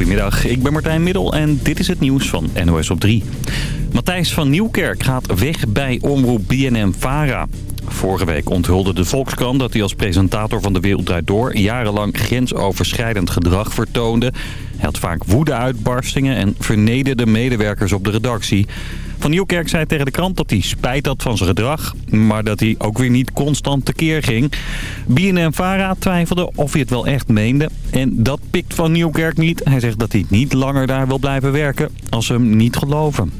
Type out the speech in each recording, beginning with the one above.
Goedemiddag, ik ben Martijn Middel en dit is het nieuws van NOS op 3. Matthijs van Nieuwkerk gaat weg bij omroep BNM-Vara. Vorige week onthulde de Volkskrant dat hij als presentator van De Wereld Draait Door... jarenlang grensoverschrijdend gedrag vertoonde. Hij had vaak woede-uitbarstingen en vernederde medewerkers op de redactie. Van Nieuwkerk zei tegen de krant dat hij spijt had van zijn gedrag... maar dat hij ook weer niet constant tekeer ging. BNN-Vara twijfelde of hij het wel echt meende. En dat pikt Van Nieuwkerk niet. Hij zegt dat hij niet langer daar wil blijven werken als ze hem niet geloven.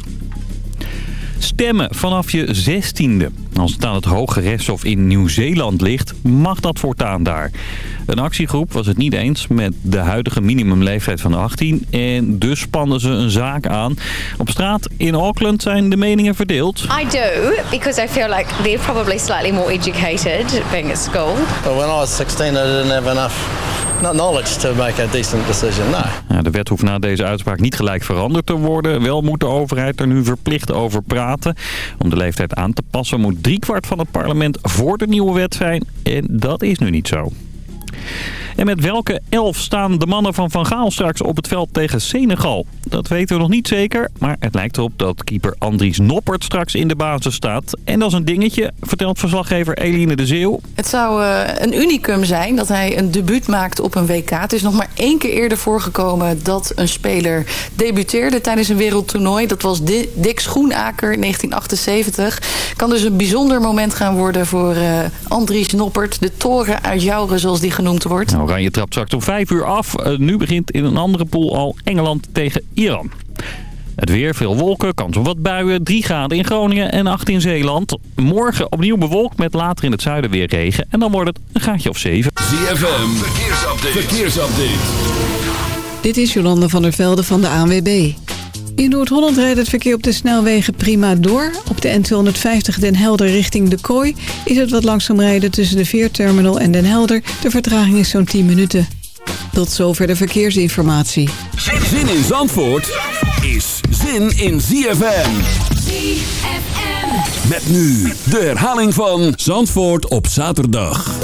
Stemmen vanaf je zestiende. Als het aan het Hoge Rechtshof in Nieuw-Zeeland ligt, mag dat voortaan daar. Een actiegroep was het niet eens met de huidige minimumleeftijd van 18 en dus spannen ze een zaak aan. Op straat in Auckland zijn de meningen verdeeld. I do, because I feel like they're probably slightly more educated being at school. But when I was 16, I didn't have enough not knowledge to make a decent decision, no. Ja, de wet hoeft na deze uitspraak niet gelijk veranderd te worden. Wel moet de overheid er nu verplicht over praten. Om de leeftijd aan te passen moet driekwart van het parlement voor de nieuwe wet zijn. En dat is nu niet zo. En met welke elf staan de mannen van Van Gaal straks op het veld tegen Senegal? Dat weten we nog niet zeker, maar het lijkt erop dat keeper Andries Noppert straks in de basis staat. En dat is een dingetje, vertelt verslaggever Eline de Zeeuw. Het zou uh, een unicum zijn dat hij een debuut maakt op een WK. Het is nog maar één keer eerder voorgekomen dat een speler debuteerde tijdens een wereldtoernooi. Dat was Dick Schoenaker 1978. Kan dus een bijzonder moment gaan worden voor uh, Andries Noppert. De toren uit Jouren zoals die genoemd wordt. Oranje trapt straks om 5 uur af. Uh, nu begint in een andere pool al Engeland tegen Iran. Het weer, veel wolken, kans op wat buien. 3 graden in Groningen en 8 in Zeeland. Morgen opnieuw bewolkt met later in het zuiden weer regen. En dan wordt het een gaatje of 7. ZFM, verkeersupdate. verkeersupdate. Dit is Jolande van der Velde van de ANWB. In Noord-Holland rijdt het verkeer op de snelwegen prima door. Op de N250 Den Helder richting De Kooi is het wat langzaam rijden tussen de Veerterminal en Den Helder. De vertraging is zo'n 10 minuten. Tot zover de verkeersinformatie. Zin in Zandvoort is zin in ZFM. ZFM. Met nu de herhaling van Zandvoort op zaterdag.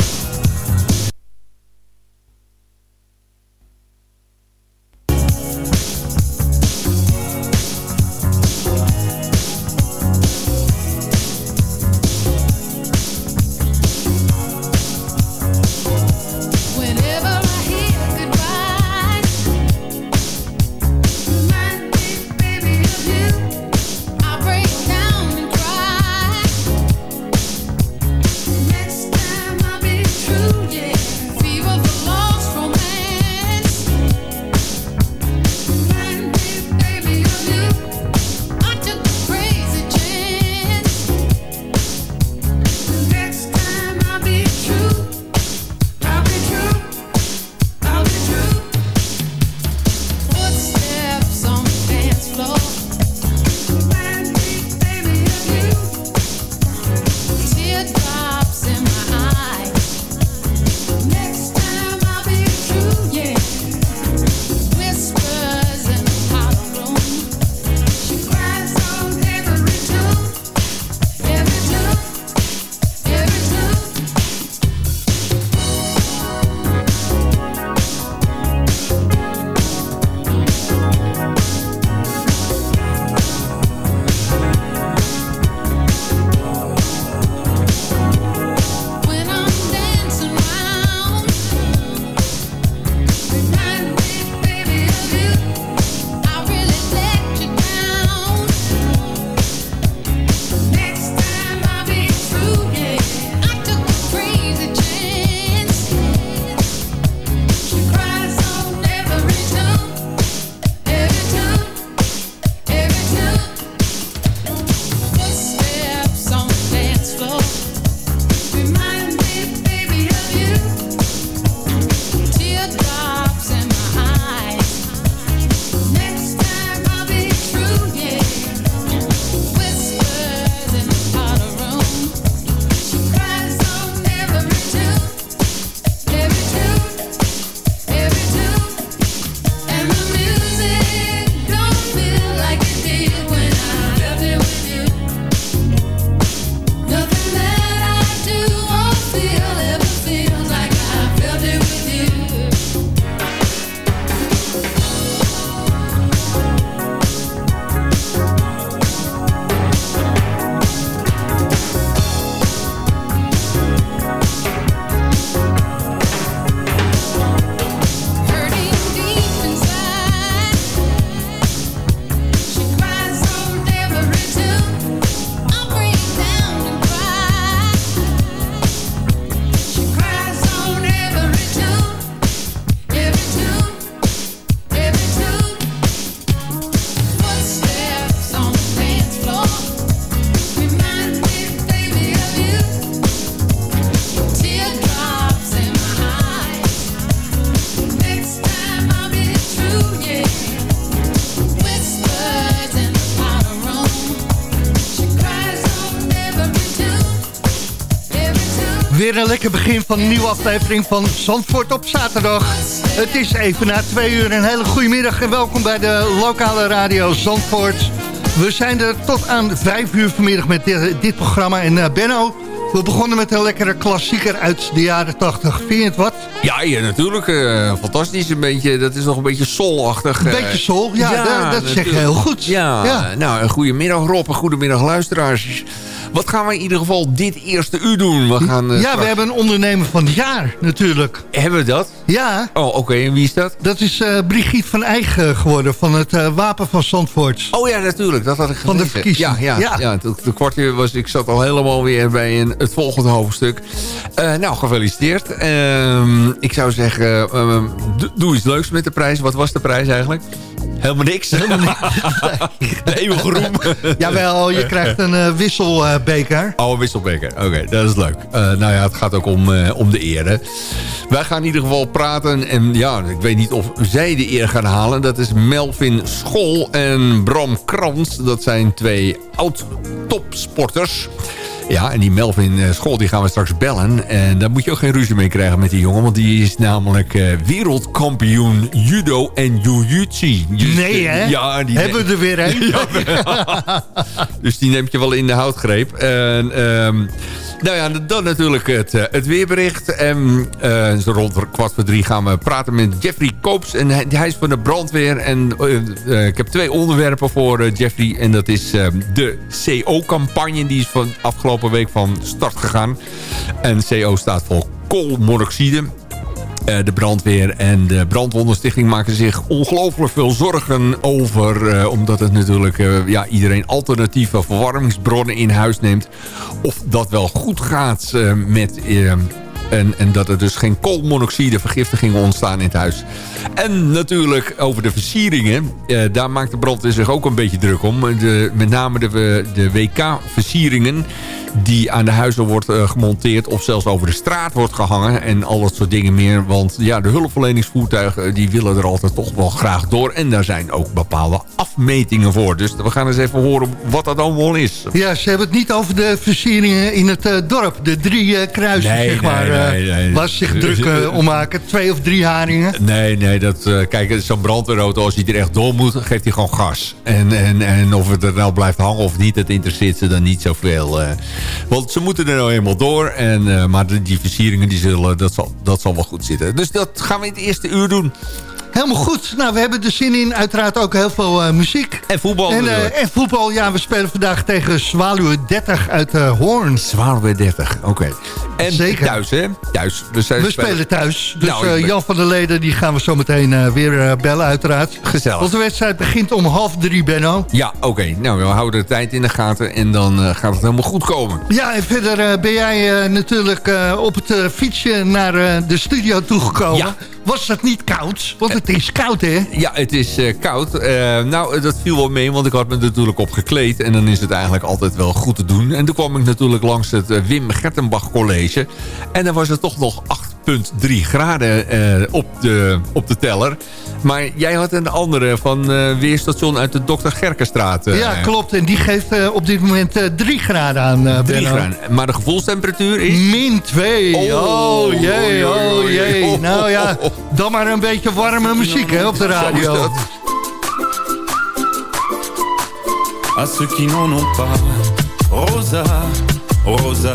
Weer een lekker begin van een nieuwe aflevering van Zandvoort op zaterdag. Het is even na twee uur. Een hele goede middag en welkom bij de lokale radio Zandvoort. We zijn er tot aan vijf uur vanmiddag met dit, programma. En uh, Benno, we begonnen met een lekkere klassieker uit de jaren 80. Vind je het wat? Ja, ja natuurlijk. Uh, fantastisch. Een beetje, dat is nog een beetje soulachtig. Een beetje soul, ja, ja dat, dat zeg je heel goed. Ja, ja. nou, een goedemiddag Rob, een goedemiddag luisteraars. Wat gaan we in ieder geval dit eerste uur doen? We gaan, uh, ja, we hebben een ondernemer van het jaar natuurlijk. Hebben we dat? Ja. Oh, oké. En wie is dat? Dat is uh, Brigitte van Eigen geworden van het uh, Wapen van Zandvoort. Oh ja, natuurlijk. Dat had ik gelezen. Van de verkiezing. Ja, ja, ja. ja het, kwartje was... Ik zat al helemaal weer bij een, het volgende hoofdstuk. nou, gefeliciteerd. Ehm, ik zou zeggen, doe iets leuks met de prijs. Wat was de prijs eigenlijk? Helemaal niks. Helemaal niks. De eeuwige roem. Jawel, je krijgt een uh, wisselbeker. oh, een wisselbeker. Oké, dat is leuk. Uh, nou ja, het gaat ook om, uh, om de eer. Wij gaan in ieder geval praten. En ja, ik weet niet of zij de eer gaan halen. Dat is Melvin School en Bram Krans. Dat zijn twee oud-topsporters. Ja, en die Melvin uh, School die gaan we straks bellen. En daar moet je ook geen ruzie mee krijgen met die jongen. Want die is namelijk uh, wereldkampioen judo en jiu-jitsu. Dus, nee, hè? Ja, die Hebben we er weer een? ja, dus die neemt je wel in de houtgreep. En... Um, nou ja, dan natuurlijk het, eh, het weerbericht. En uh, rond kwart voor drie gaan we praten met Jeffrey Koops. En hij, hij is van de brandweer. En uh, ik heb twee onderwerpen voor Jeffrey. En dat is de CO-campagne. Die is van afgelopen week van start gegaan. En CO staat voor koolmonoxide. Uh, de brandweer en de brandwondenstichting maken zich ongelooflijk veel zorgen over. Uh, omdat het natuurlijk uh, ja, iedereen alternatieve verwarmingsbronnen in huis neemt. Of dat wel goed gaat met... En, en, dat er dus geen koolmonoxide vergiftigingen ontstaan in het huis. En natuurlijk over de versieringen. daar maakt de brandweer zich ook een beetje druk om. Met name de, de WK-versieringen die aan de huizen wordt uh, gemonteerd... of zelfs over de straat wordt gehangen en al dat soort dingen meer. Want ja, de hulpverleningsvoertuigen eh, die willen er altijd toch wel graag door. En daar zijn ook bepaalde afmetingen voor. Dus we gaan eens even horen wat dat allemaal is. Ja, ze hebben het niet over de versieringen in het uh, dorp. De drie uh, kruisen, nee, zeg maar. Nee, nee, nee. Waar ze zich druk om maken. Twee of drie haringen. Nee, nee. Dat, kijk, zo'n brandweerauto, als hij er echt door moet, geeft hij gewoon gas. En, en, en of het er nou blijft hangen of niet, dat interesseert ze dan niet zoveel. Want ze moeten er nou eenmaal door. En, uh, maar die versieringen, die zullen, dat, zal, dat zal wel goed zitten. Dus dat gaan we in het eerste uur doen. Helemaal goed. Nou, we hebben er zin in. Uiteraard ook heel veel uh, muziek. En voetbal. En, uh, en, voetbal, ja. We spelen vandaag tegen Zwaluwe 30 uit uh, Hoorn. Zwaluwe 30, oké. En Zeker. thuis, hè? Thuis. We, zijn we spelen thuis. Dus nou, Jan van der Leden, die gaan we zo meteen weer bellen, uiteraard. Gezellig. Want de wedstrijd begint om half drie, Benno. Ja, oké. Nou, we houden de tijd in de gaten en dan gaat het helemaal goed komen. Ja, en verder ben jij natuurlijk op het fietsje naar de studio toegekomen. Ja. Was dat niet koud? Want het is koud, hè? Ja, het is uh, koud. Uh, nou, dat viel wel mee, want ik had me natuurlijk op gekleed. En dan is het eigenlijk altijd wel goed te doen. En toen kwam ik natuurlijk langs het uh, Wim Gertenbach College. En dan was het toch nog 8,3 graden op, de, op de teller. Maar jij had een andere van weerstation uit de Dr. Gerkenstraat. ja, klopt. En die geeft op dit moment 3 graden aan, 3 graden. Maar de gevoelstemperatuur is... Min 2. Oh, oh jee, oh jee. Nou ja, dan maar een beetje warme muziek hè, op de radio. À ceux qui n'en ont pas, Rosa, Rosa,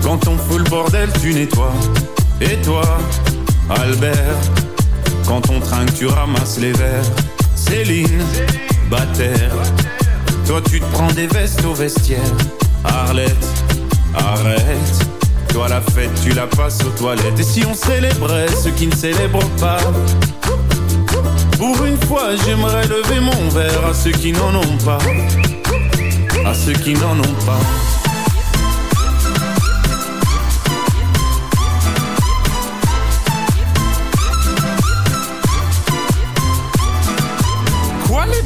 quand on fout le bordel, tu nettoies. Et toi, Albert, quand on trinque, tu ramasses les verres. Céline, Bataire, toi tu te prends des vestes au vestiaire. Arlette, arrête toi la fête, tu la passes aux toilettes. Et si on célébrait ceux qui ne célèbrent pas? Pour une fois, j'aimerais lever mon verre à ceux qui n'en ont pas. À ceux qui n'en ont pas.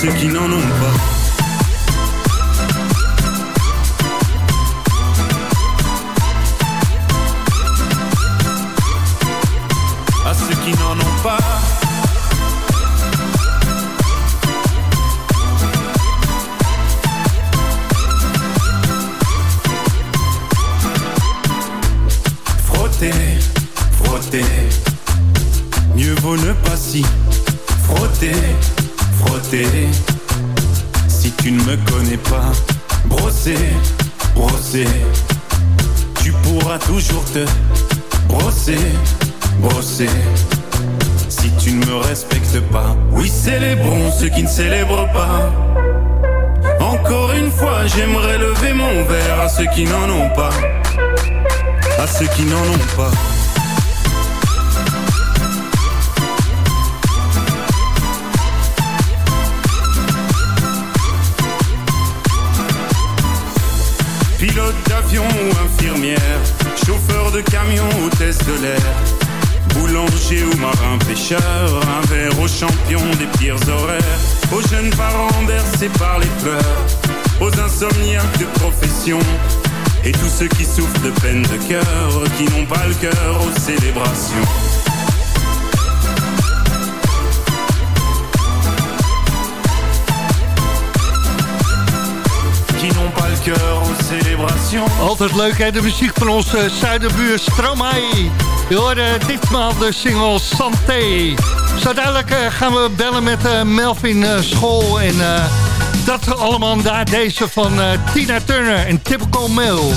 Ceux qui n'en ont pas. J'aimerais lever mon verre à ceux qui n'en ont pas. À ceux qui n'en ont pas. Pilote d'avion ou infirmière, chauffeur de camion, hôtesse de l'air, boulanger ou marin pêcheur, un verre aux champions des pires horaires, aux jeunes parents bercés par les pleurs, aux insomniaques de profession, et tous ceux qui souffrent de peine de cœur, qui n'ont pas le cœur aux célébrations. Altijd leuk hè, de muziek van onze zuiderbuur Stromae. Je hoorde ditmaal de single Santé. Zo dadelijk eh, gaan we bellen met eh, Melvin eh, School. En dat allemaal daar deze van eh, Tina Turner en Typical Mail.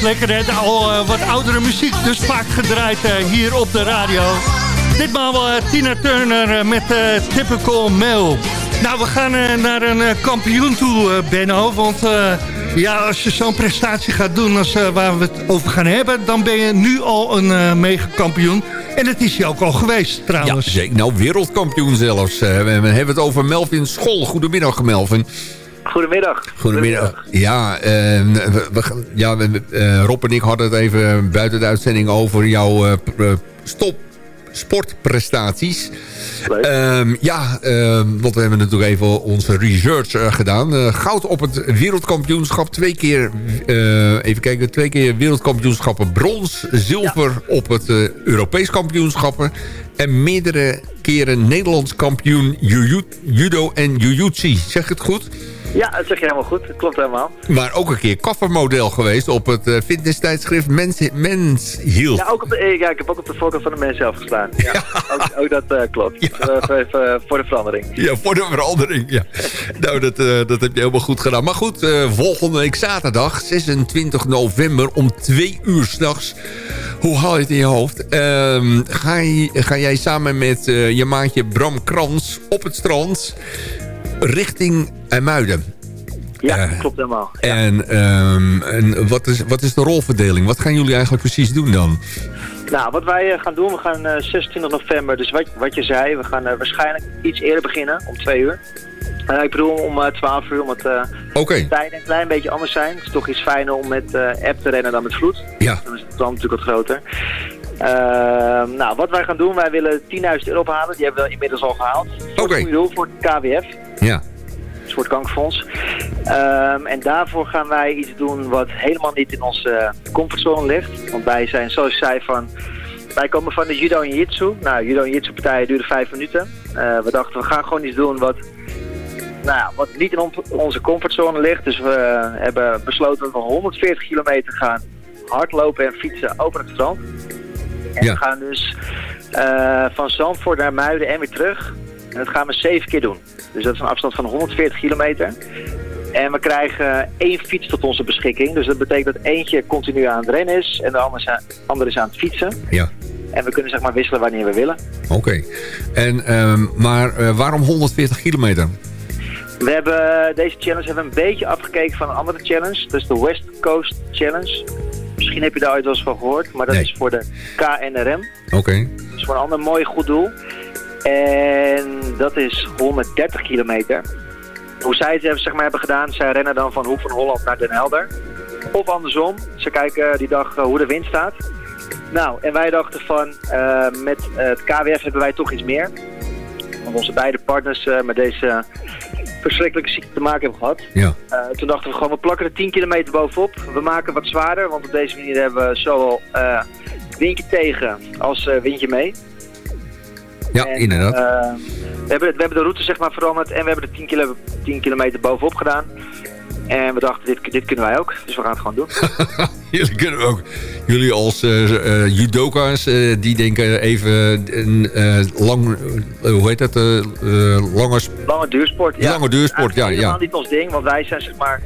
Lekker, hè? Al eh, wat oudere muziek, dus vaak gedraaid eh, hier op de radio. Ditmaal uh, Tina Turner eh, met eh, Typical Male. Nou, we gaan eh, naar een eh, kampioen toe, eh, Benno. Want eh, ja, als je zo'n prestatie gaat doen als eh, waar we het over gaan hebben... dan ben je nu al een eh megakampioen. En dat is hij ook al geweest, Ja, trouwens. zeker. Nou, wereldkampioen zelfs. Eh, we hebben het over Melvin School. Goedemiddag, Melvin. Goedemiddag. Goedemiddag. Ja, eh, we, ja we- eh, Rob en ik hadden het even buiten de uitzending over jouw eh, stop sportprestaties. Ehm, ja, ehm, want we hebben natuurlijk even onze research gedaan. Goud op het wereldkampioenschap. Twee keer, even kijken, twee keer wereldkampioenschappen brons. Zilver op het Europees kampioenschappen. En meerdere keren Nederlands kampioen judo en jujutsu. Zeg het goed? Ja, dat zeg je helemaal goed. Dat klopt helemaal. Maar ook een keer koffermodel geweest op het eh, fitnesstijdschrift Mens, Mens Hield. Ja, ook op de, eh, ja, ik heb ook op de voorkant van de mensen zelf gestaan. Ja, Ook, ook dat eh, klopt. Eh, Even, even voor de verandering. Ja, voor de verandering. Ja. nou, dat, dat heb je helemaal goed gedaan. Maar goed, volgende week zaterdag, 26 november, om twee uur s'nachts. Hoe haal je het in je hoofd? Ehm, ga, je- ga jij samen met je maatje Bram Krans op het strand richting IJmuiden? Ja, Eh, klopt helemaal. En, ehm, en wat, is, wat is de rolverdeling? Wat gaan jullie eigenlijk precies doen dan? Nou, wat wij eh, gaan doen, we gaan eh 26 november, dus wat, wat je zei, we gaan eh, waarschijnlijk iets eerder beginnen, om twee uur. Eh, ik bedoel om eh 12 uur, omdat eh Oké. de tijden een klein beetje anders zijn. Het is toch iets fijner om met eh, app te rennen dan met vloed. Ja. Dan is het dan natuurlijk wat groter. Ehm, nou, wat wij gaan doen, wij willen 10.000 euro ophalen. Die hebben we inmiddels al gehaald. Voor Oké. goede doel, voor het KWF. Ja. Het soort kankerfonds. Ehm, en daarvoor gaan wij iets doen wat helemaal niet in onze eh, comfortzone ligt. Want wij zijn, zoals ik zei, van... Wij komen van de judo en jitsu. Nou, judo en jitsu partijen duren vijf minuten. Eh, we dachten, we gaan gewoon iets doen wat, nou ja, wat niet in on- onze comfortzone ligt. Dus we eh, hebben besloten dat we 140 kilometer gaan hardlopen en fietsen over het strand. En Ja. we gaan dus eh, van Zandvoort naar Muiden en weer terug. En dat gaan we zeven keer doen. Dus dat is een afstand van 140 kilometer. En we krijgen één fiets tot onze beschikking. Dus dat betekent dat eentje continu aan het rennen is en de andere is aan, het fietsen. Ja. En we kunnen zeg maar wisselen wanneer we willen. Oké. En, ehm, maar eh, waarom 140 kilometer? We hebben deze challenge hebben we een beetje afgekeken van een andere challenge. Dat is de West Coast Challenge. Misschien heb je daar ooit wel eens van gehoord, maar dat Nee. is voor de KNRM. Oké. Dat is voor een ander mooi goed doel. En dat is 130 kilometer. Hoe zij het hebben, zeg maar, hebben gedaan, zij rennen dan van Hoek van Holland naar Den Helder. Of andersom, ze kijken die dag eh, hoe de wind staat. Nou, en wij dachten van, eh, met het KWF hebben wij toch iets meer. Want onze beide partners eh, met deze verschrikkelijke ziekte te maken hebben gehad. Ja. Eh, toen dachten we gewoon, we plakken er 10 kilometer bovenop. We maken wat zwaarder, want op deze manier hebben we zowel eh, windje tegen als eh, windje mee. Ja, En, inderdaad. we, hebben, we hebben de route zeg maar veranderd en we hebben er 10, kilo, 10 kilometer bovenop gedaan. En we dachten, dit, dit kunnen wij ook, dus we gaan het gewoon doen. jullie kunnen ook. Jullie als eh, judoka's, eh, die denken even een eh, lang, hoe heet dat, lange, Lange duursport, ja. lange duursport, ja, Helemaal ja. niet ons ding, want wij zijn zeg maar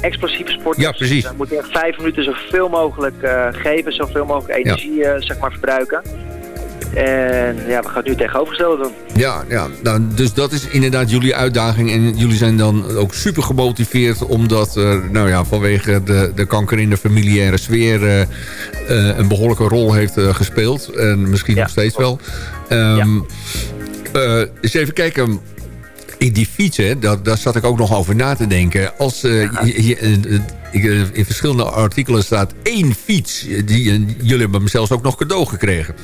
explosieve sporters. Ja, precies. Dus we moeten echt vijf minuten zoveel mogelijk geven, zoveel mogelijk energie zeg maar verbruiken. En ja, we gaan het nu tegenovergestelde doen. Ja, ja nou, dus dat is inderdaad jullie uitdaging. En jullie zijn dan ook super gemotiveerd... omdat eh, nou ja, vanwege de, de kanker in de familiaire sfeer... eh, eh, een behoorlijke rol heeft eh, gespeeld. En misschien nog steeds wel. Ehm eh, eens even kijken... In die fietsen, daar, daar zat ik ook nog over na te denken. Als je- je- ik, in verschillende artikelen staat één fiets... Die, jullie hebben hem zelfs ook nog cadeau gekregen.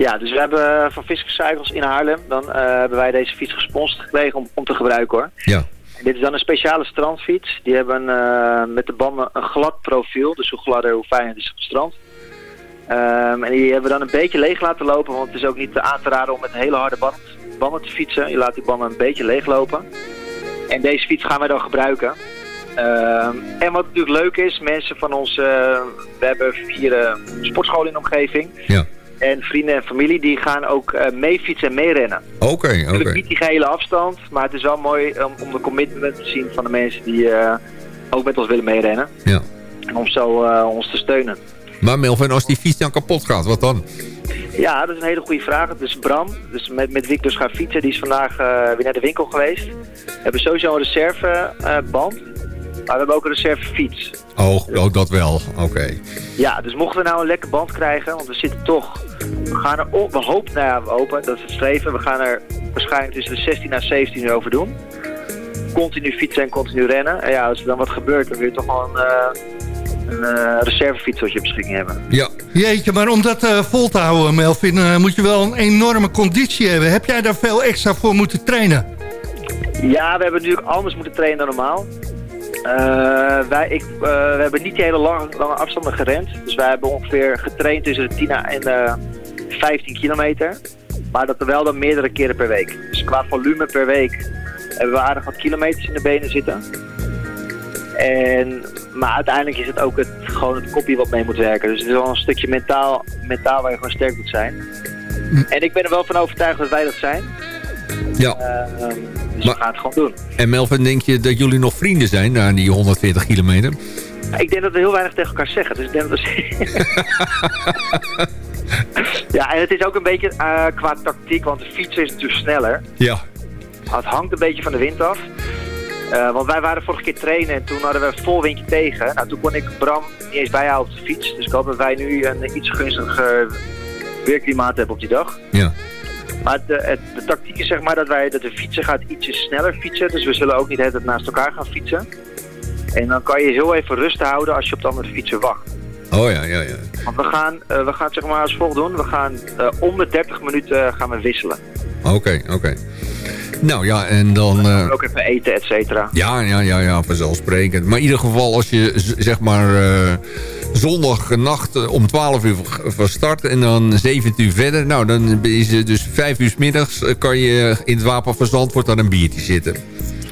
Ja, dus we hebben van Fiske Cycles in Haarlem, dan eh, hebben wij deze fiets gesponsord gekregen om, om te gebruiken hoor. Ja. En dit is dan een speciale strandfiets. Die hebben eh, met de banden een glad profiel, dus hoe gladder hoe fijner het is op het strand. Ehm, en die hebben we dan een beetje leeg laten lopen, want het is ook niet aan te raden om met hele harde banden, banden te fietsen. Je laat die banden een beetje leeg lopen. En deze fiets gaan wij dan gebruiken. Ehm, en wat natuurlijk leuk is, mensen van ons, eh, we hebben vier eh, sportscholen in de omgeving. Ja. En vrienden en familie die gaan ook eh mee fietsen en meerennen. Oké, oké. Natuurlijk niet die gehele afstand, maar het is wel mooi om, om de commitment te zien van de mensen die eh, ook met ons willen meerennen. Ja. En om zo eh, ons te steunen. Maar Melvin, als die fiets dan kapot gaat, wat dan? Ja, dat is een hele goede vraag. Dus Bram, dus met, met wie ik dus ga fietsen, die is vandaag weer naar de winkel geweest. We hebben sowieso een reserveband, maar we hebben ook een reservefiets. Oh, oh dat wel. Oké. Ja, dus mochten we nou een lekker band krijgen, want we zitten toch... We gaan er op, we hopen, nou ja, we hopen, dat is het streven. We gaan er waarschijnlijk tussen de 16 en 17 uur over doen. Continu fietsen en continu rennen. En ja, als er dan wat gebeurt, dan wil je toch wel een, eh, een eh, reservefiets tot je beschikking hebben. Ja. Jeetje, maar om dat eh, vol te houden, Melvin, moet je wel een enorme conditie hebben. Heb jij daar veel extra voor moeten trainen? Ja, we hebben natuurlijk anders moeten trainen dan normaal. Eh, wij, ik, eh, we hebben niet die hele lange, lange afstanden gerend. Dus wij hebben ongeveer getraind tussen de 10 en de 15 kilometer. Maar dat er wel dan meerdere keren per week. Dus qua volume per week hebben we aardig wat kilometers in de benen zitten. En, maar uiteindelijk is het ook het, gewoon het kopje wat mee moet werken. Dus het is wel een stukje mentaal, mentaal waar je gewoon sterk moet zijn. En ik ben er wel van overtuigd dat wij dat zijn. Ja. Ehm, dus we gaan het gewoon doen. En Melvin, denk je dat jullie nog vrienden zijn na die 140 kilometer? Ik denk dat we heel weinig tegen elkaar zeggen. Dus ik denk dat we... ja, en het is ook een beetje eh, qua tactiek, want de fietser is natuurlijk sneller. Ja. Het hangt een beetje van de wind af. Eh, want wij waren vorige keer trainen en toen hadden we een vol windje tegen. Nou, toen kon ik Bram niet eens bijhouden op de fiets. Dus ik hoop dat wij nu een iets gunstiger weerklimaat hebben op die dag. Ja. Maar de, het, de tactiek is zeg maar dat, wij, dat de fietser gaat ietsje sneller fietsen. Dus we zullen ook niet het naast elkaar gaan fietsen. En dan kan je heel even rust houden als je op de andere fietser wacht. Oh ja, ja, ja. Want we gaan, eh, we gaan het zeg maar als volgt doen. We gaan eh, om de 30 minuten gaan we wisselen. Oké, oké. Nou ja, en dan... eh, Ook even eten, et cetera. ja, ja, ja, ja, vanzelfsprekend. Maar in ieder geval, als je zeg maar eh zondagnacht eh, om 12 uur van start en dan 7 uur verder. Nou, dan is het dus 5 uur 's middags kan je in het Wapen van Zandvoort aan een biertje zitten.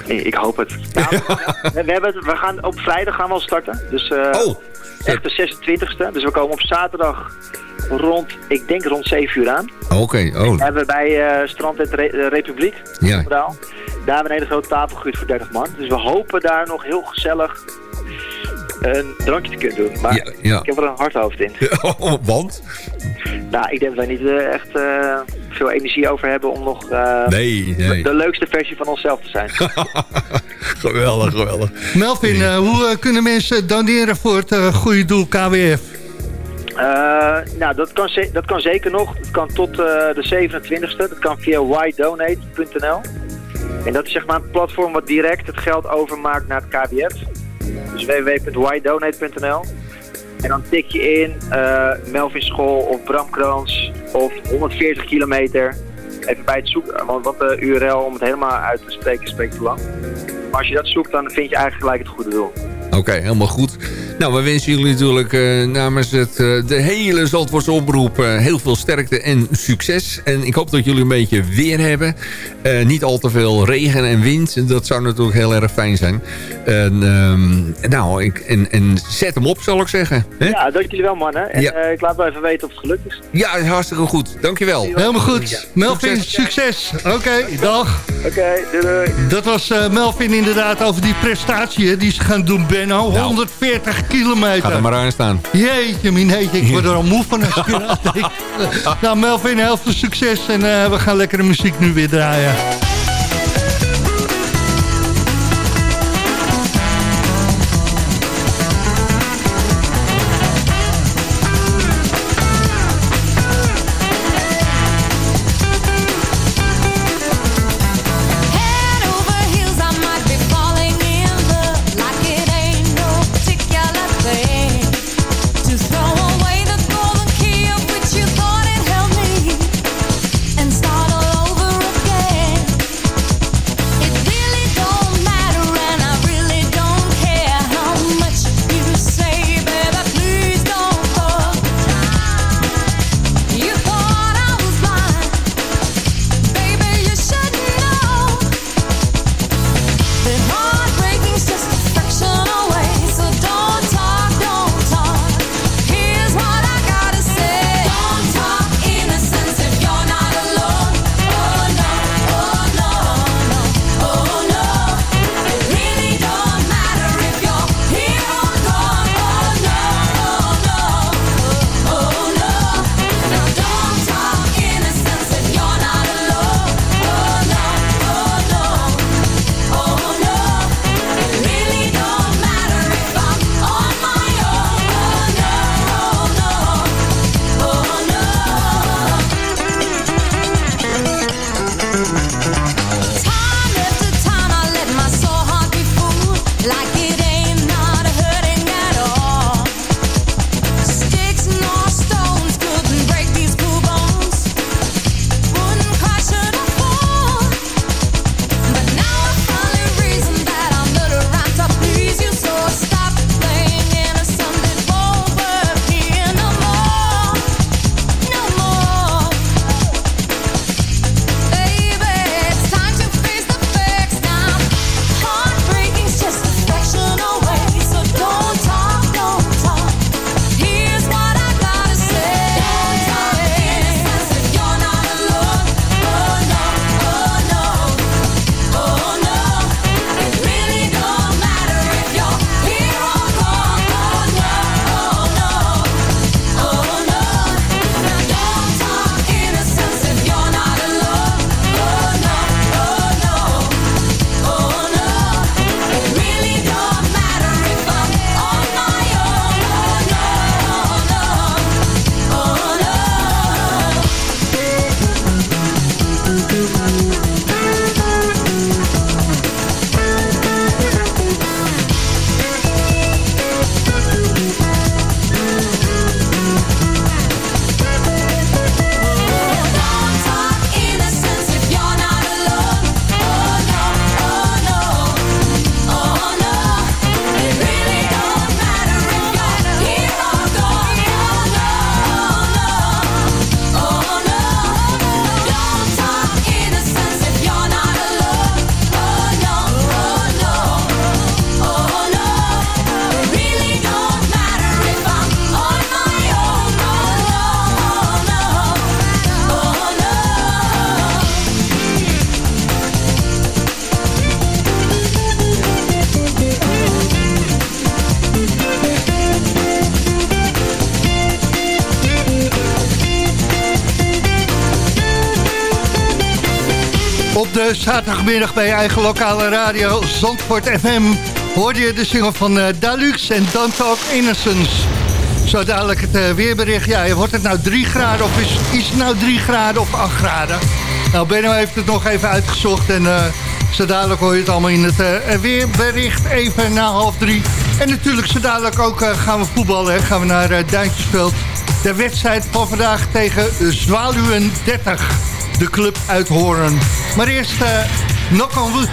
Ik, ik hoop het. Nou, we, we hebben het. We gaan op vrijdag gaan we al starten. Dus eh Oh. echt de 26e. Dus we komen op zaterdag rond, ik denk rond 7 uur aan. Oké, oh. We hebben bij eh Strand en Re- eh, Republiek, Ja. Daar hebben we een hele grote tafel gehuurd voor 30 man. Dus we hopen daar nog heel gezellig een drankje te kunnen doen. Maar Ja, ja. ik heb er een hard hoofd in. Want? Nou, ik denk dat wij niet eh, echt eh, veel energie over hebben om nog eh, Nee, nee. de leukste versie van onszelf te zijn. geweldig, geweldig. Melvin, hoe kunnen mensen doneren voor het goede doel KWF? Eh, nou, dat kan, ze- dat kan zeker nog. Dat kan tot eh, de 27e. Dat kan via whydonate.nl. En dat is zeg maar een platform wat direct het geld overmaakt naar het KWF. Dus. En dan tik je in eh, Melvin School of Bram Kroons of 140 kilometer. Even bij het zoeken, want wat de URL om het helemaal uit te spreken spreekt te lang. Maar als je dat zoekt, dan vind je eigenlijk gelijk het goede doel. Oké, helemaal goed. Nou, we wensen jullie natuurlijk eh, namens het, eh, de hele Zandvoortse oproep eh, heel veel sterkte en succes. En ik hoop dat jullie een beetje weer hebben. Eh, niet al te veel regen en wind. Dat zou natuurlijk heel erg fijn zijn. En, ehm, nou, ik, en, en zet hem op, zal ik zeggen. Hè? Ja, dank jullie wel mannen. En Ja. eh, ik laat wel even weten of het gelukt is. Ja, hartstikke goed. Dankjewel. Helemaal goed. Melvin, succes. Oké, dag. Oké, doei doei. Dat was eh, Melvin inderdaad over die prestatie die ze gaan doen, Benno. 140 kilometer. Ga er maar aan staan. Jeetje, mineetje, ik word er al moe van. Nou, Melvin, heel veel succes en eh, we gaan lekkere muziek nu weer draaien. Zaterdagmiddag bij je eigen lokale radio Zandvoort FM. Hoorde je de single van eh, Dalux en Don't Talk Innocence. Zo dadelijk het eh, weerbericht. Ja, wordt het nou 3 graden of is, is het nou 3 graden of 8 graden? Nou, Benno heeft het nog even uitgezocht en eh, zo dadelijk hoor je het allemaal in het weerbericht even na half drie. En natuurlijk zo dadelijk ook gaan we voetballen, hè. gaan we naar eh, Duintjesveld. De wedstrijd van vandaag tegen Zwaluwen 30, de club uit Hoorn. Maar eerst eh knock on wood.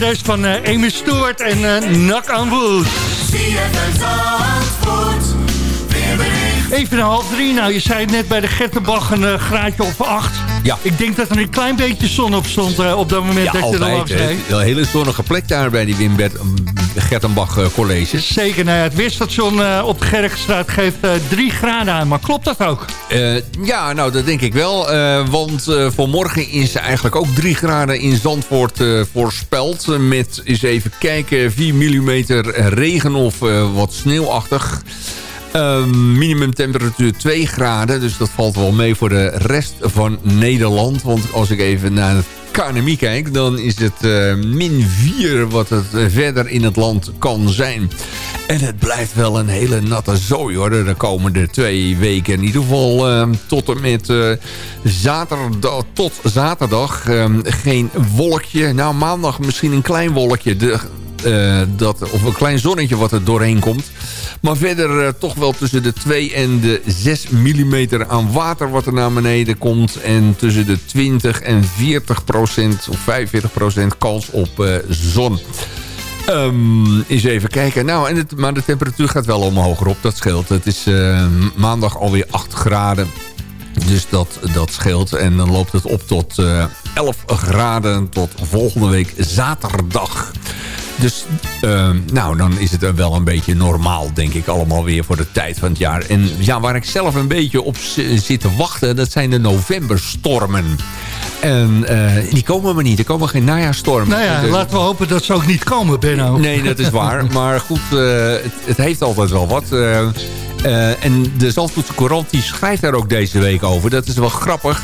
Deze van eh, Amy Stewart en eh Knock on Wood. Even een half drie. Nou, je zei net bij de Gettenbach een eh, graadje of acht. Ja. Ik denk dat er een klein beetje zon op stond eh, op dat moment Ja, dat je er altijd. langs reed. Een hele zonnige plek daar bij die Wimbert Gertenbach eh, colleges. Zeker, nou ja, het weerstation eh, op de Gerkenstraat geeft eh 3 graden aan. Maar klopt dat ook? Ja, nou dat denk ik wel. want eh, voor morgen is eigenlijk ook 3 graden in Zandvoort voorspeld. Met eens even kijken, 4 mm regen of wat sneeuwachtig. Ehm minimumtemperatuur 2 graden. Dus dat valt wel mee voor de rest van Nederland. Want als ik even naar het KNMI kijk... dan is het eh, min 4 wat het eh, verder in het land kan zijn. En het blijft wel een hele natte zooi hoor. De komende twee weken. In ieder geval eh, tot en met eh, zaterdag, tot zaterdag. eh, geen wolkje. Nou, maandag misschien een klein wolkje. De, eh, dat, of een klein zonnetje wat er doorheen komt. Maar verder eh, toch wel tussen de 2 en de 6 mm aan water wat er naar beneden komt. En tussen de 20 en 40 procent of 45 procent kans op eh, zon. Ehm eens even kijken. Nou, en het, maar de temperatuur gaat wel omhoog op. Dat scheelt. Het is eh, maandag alweer 8 graden. Dus dat, dat scheelt. En dan loopt het op tot eh 11 graden tot volgende week zaterdag. Dus eh, nou, dan is het wel een beetje normaal, denk ik, allemaal weer voor de tijd van het jaar. En ja, waar ik zelf een beetje op zit te wachten, dat zijn de novemberstormen. En eh, die komen maar niet. Er komen geen najaarstormen. Nou ja, Dus- laten we hopen dat ze ook niet komen, Benno. Nee, dat is waar. Maar goed, eh, het, het heeft altijd wel wat. Eh, en de Zandvoortse Courant die schrijft daar ook deze week over. Dat is wel grappig.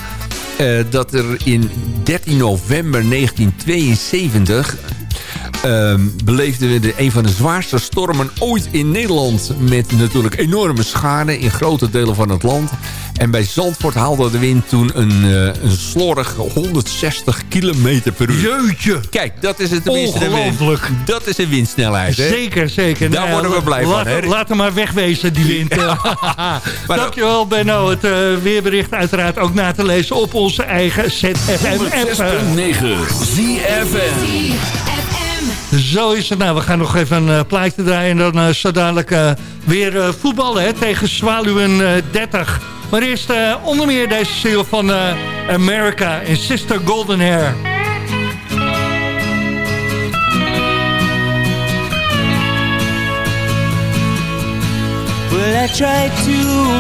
dat er in 13 november 1972... ehm, beleefden we de, een van de zwaarste stormen ooit in Nederland. Met natuurlijk enorme schade in grote delen van het land. En bij Zandvoort haalde de wind toen een, eh, een slordige 160 km per uur. Jeutje. Kijk, dat is het tenminste de wind. Ongelooflijk. Dat is een windsnelheid, hè? Zeker, zeker. Daar Nou worden we blij laat, van, hè? Laat hem maar wegwezen, die wind. Dankjewel, Benno. Het eh, weerbericht uiteraard ook na te lezen op onze eigen ZFM-app. 106.9 ZFM. Zo is het. Nou, we gaan nog even een uh, plaatje draaien. En dan uh, zo dadelijk uh, weer voetballen hè, tegen Zwaluwen 30. Maar eerst onder meer deze single van America en Sister Golden Hair. Well, I tried to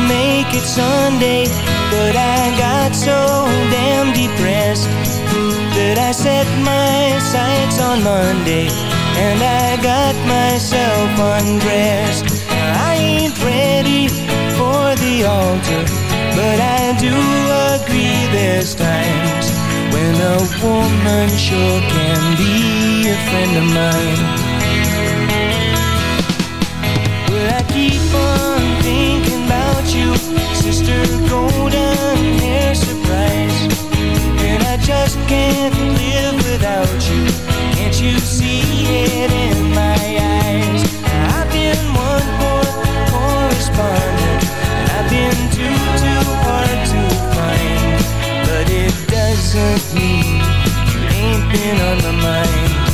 make it Sunday, but I got so damn depressed that I set my sights on Monday and I got myself undressed. I ain't ready for the altar, but I do agree there's times when a woman sure can be a friend of mine. Well, I keep on thinking about you, sister golden just can't live without you. Can't you see it in my eyes? I've been one poor correspondent, and I've been too, too hard to find. But it doesn't mean you ain't been on my mind.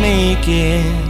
Make it.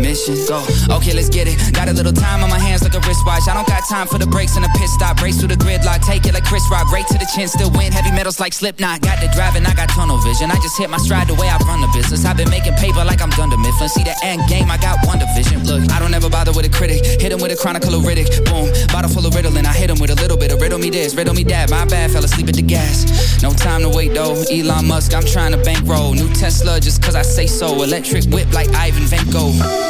Mission. Go. Okay, let's get it. Got a little time on my hands like a wristwatch. I don't got time for the breaks and the pit stop. Race through the gridlock, take it like Chris Rock. Right to the chin, still win. Heavy metals like Slipknot. Got the driving, I got tunnel vision. I just hit my stride the way I run the business. I've been making paper like I'm Dunder Mifflin. See the end game, I got one division. Look, I don't ever bother with a critic. Hit him with a chronicle of Riddick. Boom, bottle full of Ritalin. I hit him with a little bit of riddle me this, riddle me that. My bad, fell asleep at the gas. No time to wait though. Elon Musk, I'm trying to bankroll. New Tesla just cause I say so. Electric whip like Ivan Vanko.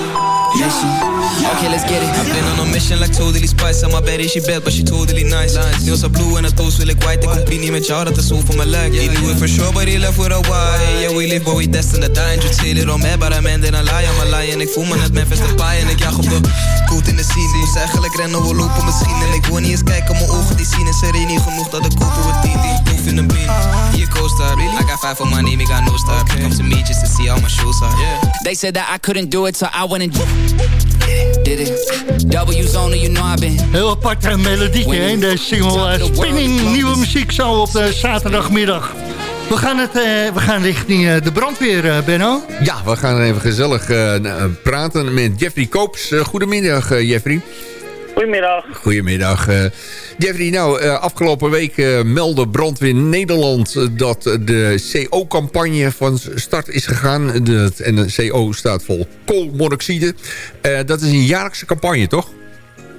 Okay, let's get it. I've been on a mission like totally spice. I'm my baddie, she bad, but she totally nice. Nails are blue en het toast wil ik white. Ik compie niet met jou, dat is zo voor mijn lijk. He knew it for sure, but he left with a why. Yeah, we live, but we destined to die. And you say it on me, but I'm ending a lie. I'm a lie. En ik voel me net Memphis de paai. En ik jag op de koet in de scene. Moest eigenlijk rennen, we lopen misschien. En ik wil niet eens kijken, mijn ogen die zien. Is er niet genoeg dat ik kopen we 10 die proef in een bean. Hier co-star. I got five for my name, I got no star. Come to me just to see how my shoes are. Yeah. They said that I couldn't do it, so I went and Heel apart eh, melodietje, hè? De single eh, Spinning, nieuwe muziek zo op de zaterdagmiddag. We gaan, het, eh, we gaan richting eh, de brandweer, Benno. Ja, we gaan even gezellig praten met Jeffrey Koops. Goedemiddag, Jeffrey. Goedemiddag. Goedemiddag. eh. Jeffrey, nou, eh, afgelopen week eh, meldde Brandweer Nederland... dat de CO-campagne van start is gegaan. De, en de CO staat voor koolmonoxide. Dat is een jaarlijkse campagne, toch?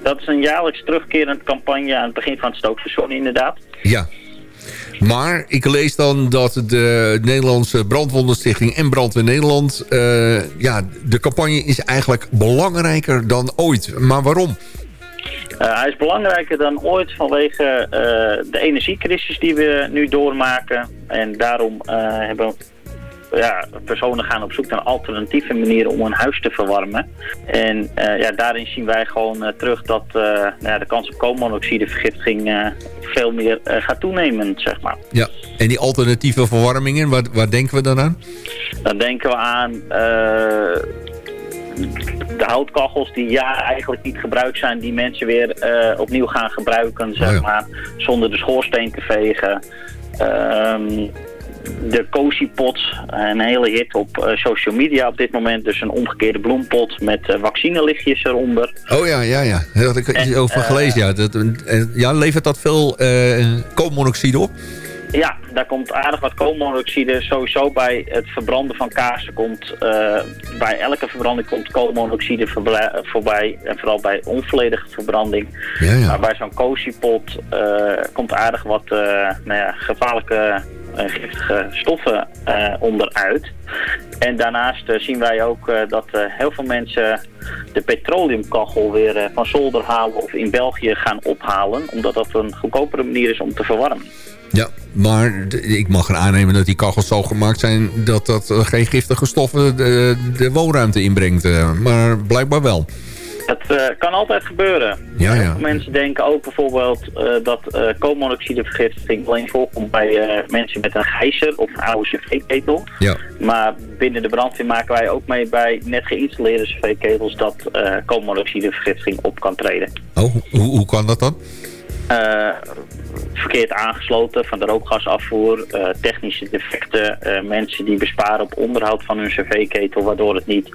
Dat is een jaarlijks terugkerend campagne aan het begin van het stookstation inderdaad. Ja. Maar ik lees dan dat de Nederlandse Brandwondenstichting en Brandweer Nederland... ja, de campagne is eigenlijk belangrijker dan ooit. Maar waarom? Eh, hij is belangrijker dan ooit vanwege eh, de energiecrisis die we nu doormaken. En daarom eh, hebben ja, personen gaan op zoek naar alternatieve manieren om hun huis te verwarmen. En ja, daarin zien wij gewoon terug dat nou ja, de kans op koolmonoxidevergiftiging veel meer gaat toenemen, zeg maar. Ja. En die alternatieve verwarmingen, waar, waar denken we dan aan? Dan denken we aan de houtkachels die ja eigenlijk niet gebruikt zijn, die mensen weer eh, opnieuw gaan gebruiken, zeg maar, zonder de schoorsteen te vegen. Ehm, de cozy pot, een hele hit op eh, social media op dit moment. Dus een omgekeerde bloempot met eh, vaccinelichtjes eronder. Oh ja, ja, ja. Daar had ik iets over gelezen. Ja. Dat, ja, levert dat veel koolmonoxide op? Ja, daar komt aardig wat koolmonoxide. Sowieso bij het verbranden van kaarsen komt... eh, bij elke verbranding komt koolmonoxide voorbij. En vooral bij onvolledige verbranding. Ja, ja. Maar bij zo'n kooziepot eh komt aardig wat eh, nou ja, gevaarlijke giftige stoffen onderuit. En daarnaast zien wij ook dat heel veel mensen de petroleumkachel weer van zolder halen of in België gaan ophalen. Omdat dat een goedkopere manier is om te verwarmen. Ja, maar ik mag er aannemen dat die kachels zo gemaakt zijn... dat dat eh, geen giftige stoffen de, de woonruimte inbrengt. eh, maar blijkbaar wel. Het eh, kan altijd gebeuren. Ja, ja. Mensen denken ook bijvoorbeeld eh, dat eh koolmonoxidevergiftiging alleen voorkomt bij mensen met een gijzer of een oude cv-ketel. Ja. Maar binnen de brandweer maken wij ook mee bij net geïnstalleerde cv-ketels dat koolmonoxidevergiftiging op kan treden. Oh, hoe, hoe kan dat dan? Eh, verkeerd aangesloten van de rookgasafvoer, eh, technische defecten, eh, mensen die besparen op onderhoud van hun cv-ketel, waardoor het niet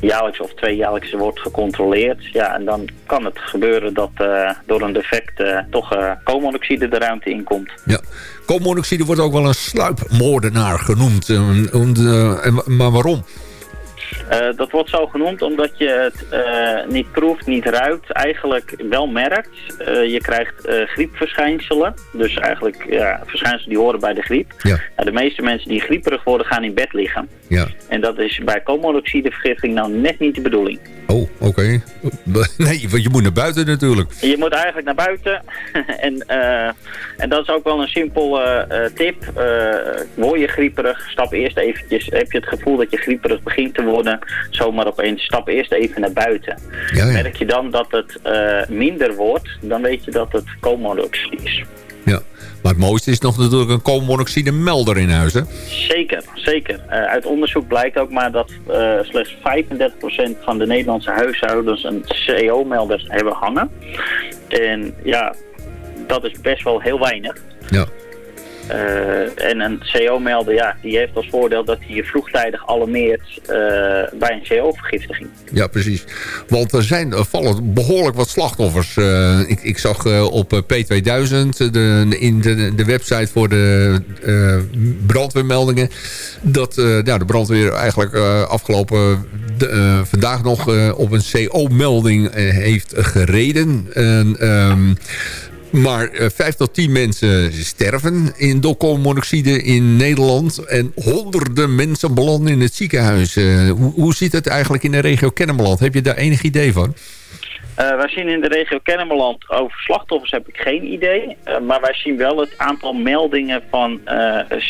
jaarlijks of tweejaarlijks wordt gecontroleerd. Ja, en dan kan het gebeuren dat door een defect toch eh koolmonoxide de ruimte inkomt. Ja. Koolmonoxide wordt ook wel een sluipmoordenaar genoemd. de- en- maar waarom? Eh, dat wordt zo genoemd omdat je het eh, niet proeft, niet ruikt, eigenlijk wel merkt. Eh, je krijgt griepverschijnselen, dus eigenlijk ja, verschijnselen die horen bij de griep. Ja. Nou, de meeste mensen die grieperig worden gaan in bed liggen. Ja. En dat is bij koolmonoxidevergiftiging nou net niet de bedoeling. Oh, oké. Nee, want je moet naar buiten natuurlijk. Je moet eigenlijk naar buiten. en, en dat is ook wel een simpel eh, tip. Word je grieperig, stap eerst eventjes. Heb je het gevoel dat je grieperig begint te worden, zomaar opeens, stap eerst even naar buiten. Ja, ja. Merk je dan dat het eh, minder wordt, dan weet je dat het koolmonoxide is. Ja. Maar het mooiste is nog natuurlijk een koolmonoxide melder in huis, hè? Zeker, zeker. Eh, uit onderzoek blijkt ook maar dat eh, slechts 35% van de Nederlandse huishoudens een CO-melder hebben hangen. En ja, dat is best wel heel weinig. Ja. Eh, en een CO-melder, ja, die heeft als voordeel dat hij je vroegtijdig alarmeert eh, bij een CO-vergiftiging. Ja, precies. Want er zijn er vallen behoorlijk wat slachtoffers. Eh, ik, ik zag eh, op eh, P2000, de, in de, de website voor de eh, brandweermeldingen... dat eh, ja, de brandweer eigenlijk eh, afgelopen eh, vandaag nog eh, op een CO-melding eh, heeft gereden. En, ehm, maar eh, vijf tot tien mensen sterven in koolmonoxide in Nederland. En honderden mensen belanden in het ziekenhuis. Eh, hoe, hoe zit het eigenlijk in de regio Kennemerland? Heb je daar enig idee van? Eh, wij zien in de regio Kennemerland over slachtoffers heb ik geen idee. Maar wij zien wel het aantal meldingen van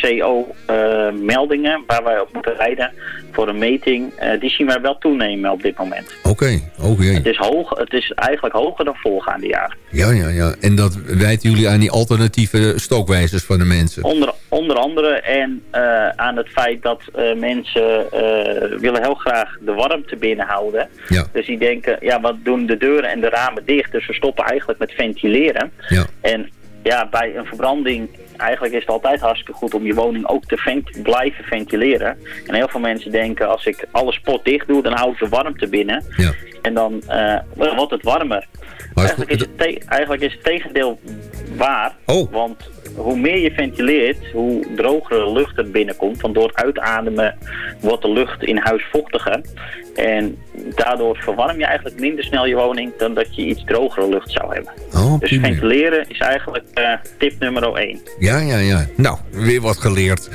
CO-meldingen waar wij op moeten rijden voor een meting. eh, die zien wij wel toenemen op dit moment. Oké, oké. Het is, hoog, het is eigenlijk hoger dan voorgaande jaren. Ja, ja, ja. En dat wijten jullie aan die alternatieve stookwijzers van de mensen? Onder, onder andere en eh, aan het feit dat eh, mensen willen heel graag de warmte binnenhouden. Ja. Dus die denken, ja, wat doen de deuren en de ramen dicht? Dus we stoppen eigenlijk met ventileren. Ja. En ja, bij een verbranding, eigenlijk is het altijd hartstikke goed om je woning ook te vent- blijven ventileren. En heel veel mensen denken, als ik alles pot dicht doe, dan hou ik de warmte binnen. Ja. En dan eh, wordt het warmer. Eigenlijk is het, eigenlijk is het tegendeel waar. Oh. Want hoe meer je ventileert, hoe drogere lucht er binnenkomt. Want door het uitademen wordt de lucht in huis vochtiger. En daardoor verwarm je eigenlijk minder snel je woning dan dat je iets drogere lucht zou hebben. Oh, dus ventileren is eigenlijk eh, tip nummer 1. Ja, ja, ja. Nou, weer wat geleerd.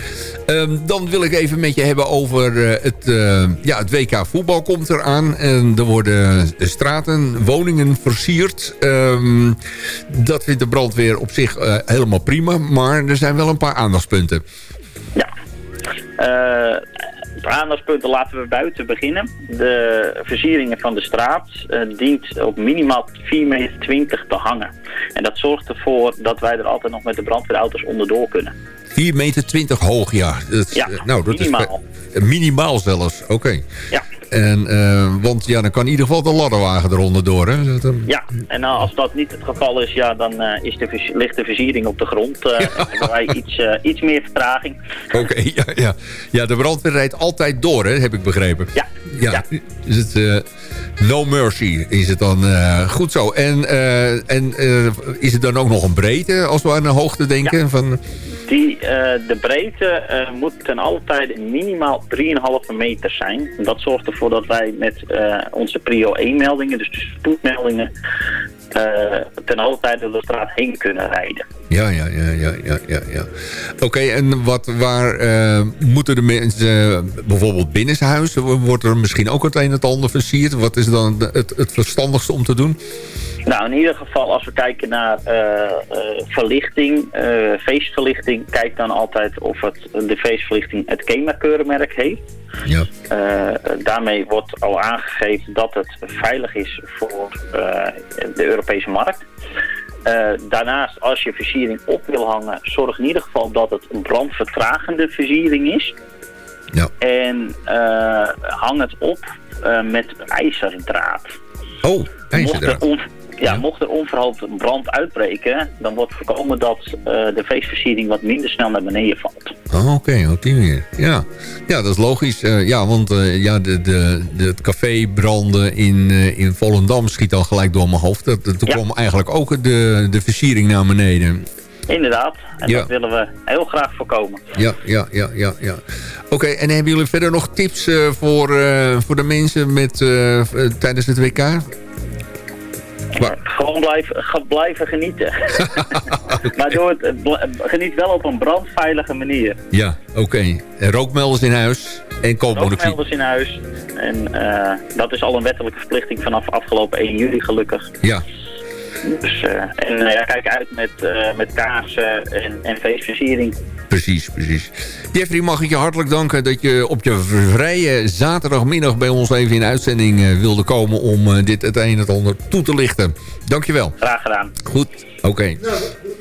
Ehm, dan wil ik even met je hebben over eh, het, eh, ja, het WK voetbal komt eraan. En er worden de straten, woningen versierd. Ehm, dat vindt de brandweer op zich helemaal prima. Maar er zijn wel een paar aandachtspunten. Eh de aandachtspunten laten we buiten beginnen. De versieringen van de straat eh, dient op minimaal 4,20 meter te hangen. En dat zorgt ervoor dat wij er altijd nog met de brandweerauto's onderdoor kunnen. 4,20 meter hoog, ja. Dat, Ja, eh, nou, dat minimaal. Is, minimaal zelfs, oké. Ja. En, eh, want ja, dan kan in ieder geval de ladderwagen eronder door, hè? Eh, Ja, en nou, als dat niet het geval is, ja, dan eh, is de ligt de versiering op de grond. eh, en hebben wij iets, iets meer vertraging. Oké, ja, ja. ja, de brandweer rijdt altijd door, hè, heb ik begrepen. Ja. Ja, is het no mercy is het dan goed zo. En, en is het dan ook nog een breedte als we aan de hoogte denken? Van, Die, eh, de breedte eh, moet ten alle tijde minimaal 3,5 meter zijn. Dat zorgt ervoor dat wij met eh, onze prio 1 meldingen, dus de spoedmeldingen, ten alle tijde de straat heen kunnen rijden. ja, ja, ja, ja, ja, ja. ja. Oké, en wat, waar moeten de mensen, bijvoorbeeld binnenshuis, wordt er misschien ook het een en het ander versierd? Wat is dan het, het verstandigste om te doen? Nou, in ieder geval als we kijken naar eh, eh, verlichting, eh, feestverlichting, kijk dan altijd of het, de feestverlichting het KEMA-keurmerk heeft. Ja. Daarmee wordt al aangegeven dat het veilig is voor de Europese markt. Daarnaast, als je versiering op wil hangen, zorg in ieder geval dat het een brandvertragende versiering is. Ja. En hang het op met ijzerdraad. Oh, ijzerdraad. Ja, mocht er onverhoopt een brand uitbreken, dan wordt voorkomen dat eh, de feestversiering wat minder snel naar beneden valt. Oh, Oké, op die manier. Ja. ja, dat is logisch. Eh, ja, want eh, ja, de, de, de, het café branden in, in Volendam schiet al gelijk door mijn hoofd. Dat, toen Ja. kwam eigenlijk ook de, de versiering naar beneden. Inderdaad, en Ja. dat willen we heel graag voorkomen. Ja, ja, ja, ja. ja. Oké, en hebben jullie verder nog tips voor, voor de mensen met, tijdens het WK? Waar- Gewoon blijven, blijven genieten. maar doe het, eh, bl- geniet wel op een brandveilige manier. Ja, oké. En Rookmelders in huis en koolmonoxide. Rookmelders in huis. En eh, dat is al een wettelijke verplichting vanaf afgelopen 1 juli gelukkig. Ja, Dus, eh, en eh, ja, kijk uit met, eh, met kaarsen en, en feestversiering. Precies, precies. Jeffrey, mag ik je hartelijk danken dat je op je vrije zaterdagmiddag bij ons even in uitzending eh, wilde komen om eh, dit het een en het ander toe te lichten. Dankjewel. Graag gedaan. Goed, oké.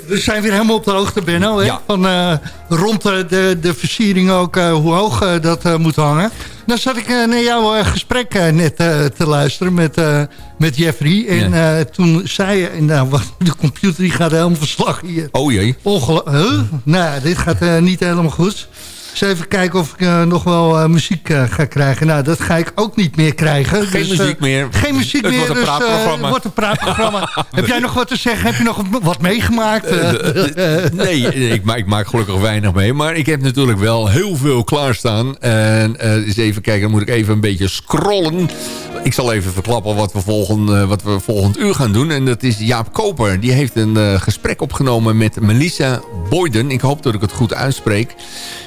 We zijn weer helemaal op de hoogte, Benno. Hè? Ja. Van eh, rond eh, de, de versiering ook eh, hoe hoog dat eh, moet hangen. Dan zat ik eh, naar jouw gesprek net eh, te luisteren met, eh, met Jeffrey. En eh, toen zei je, nou, wat, de computer die gaat helemaal verslag hier. Oh jee. Ongelo huh? Nou, dit gaat eh, niet helemaal goed. Dus even kijken of ik eh, nog wel eh, muziek eh, ga krijgen. Nou, dat ga ik ook niet meer krijgen. Geen Dus, muziek meer. Geen muziek Het meer, wordt een dus praatprogramma. het wordt een praatprogramma. Heb jij nog wat te zeggen? Heb je nog wat meegemaakt? Nee, ik maak, ik maak gelukkig weinig mee. Maar ik heb natuurlijk wel heel veel klaarstaan. En eens even kijken, dan moet ik even een beetje scrollen. Ik zal even verklappen wat we, volgend, wat we volgend uur gaan doen. En dat is Jaap Koper. Die heeft een gesprek opgenomen met Melissa Boyden. Ik hoop dat ik het goed uitspreek.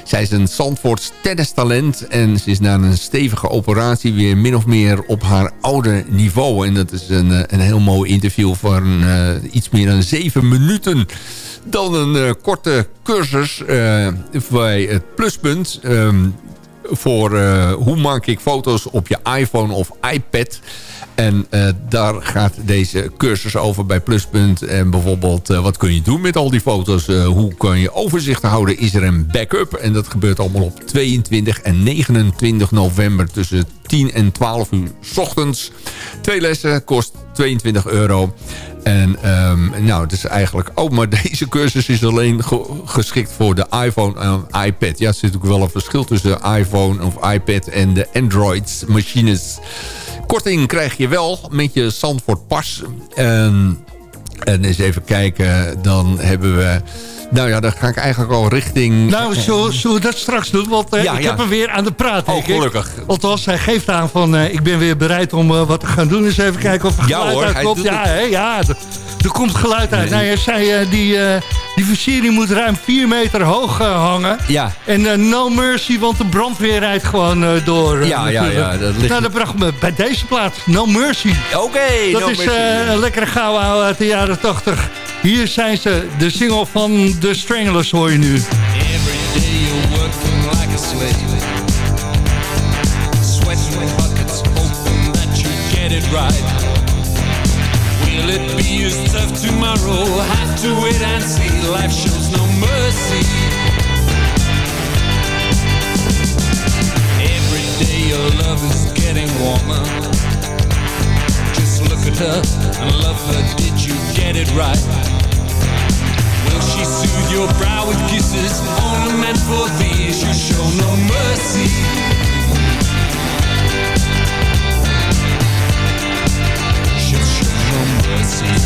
Zij is een Zandvoorts tennistalent. En ze is na een stevige operatie weer min of meer op haar oude niveau. En dat is een, eh, een heel mooi interview van eh, iets meer dan zeven minuten. Dan een eh, korte cursus bij het pluspunt. ehm, voor eh, hoe maak ik foto's op je iPhone of iPad. En eh, daar gaat deze cursus over bij Pluspunt. En bijvoorbeeld, eh, wat kun je doen met al die foto's? Hoe kun je overzicht houden? Is er een backup? En dat gebeurt allemaal op 22 en 29 november tussen 10 en 12 uur ochtends. Twee lessen kost 22 euro. En ehm, nou, het is eigenlijk... Oh, maar deze cursus is alleen ge- geschikt voor de iPhone en iPad. Ja, er zit natuurlijk wel een verschil tussen de iPhone of iPad en de Android-machines. Korting krijg je wel met je Zandvoort Pas. En, en eens even kijken, dan hebben we... Nou ja, dan ga ik eigenlijk al richting... Nou, zullen, zullen we dat straks doen? Want eh, Ja, ik ja. heb hem weer aan de praat. Oh, ik. gelukkig. Althans, hij geeft aan van... eh, ik ben weer bereid om eh, wat te gaan doen. Eens even kijken of er Ja, geluid hoor, hij uitkomt. Ja, hè, ja er, komt geluid uit. Nee. Nou, zei, die, die versiering moet ruim 4 meter hoog hangen. Ja. En no mercy, want de brandweer rijdt gewoon door. Ja, ja, ja, dat ligt- Nou, dat bracht me bij deze plaats. No mercy. Oké, Dat no is mercy. een lekkere ouwe uit de jaren 80. Hier zijn ze, de single van The Stranglers hoor je nu. Every day you're working like a slave. Sweating buckets, hoping that you get it right. Will it be as tough tomorrow? Have to wait and see. Life shows no mercy. Every day your love is getting warmer. Just look at her and love her. Did you get it right? Your brow with kisses only meant for these? You show no mercy. She'll show no mercy.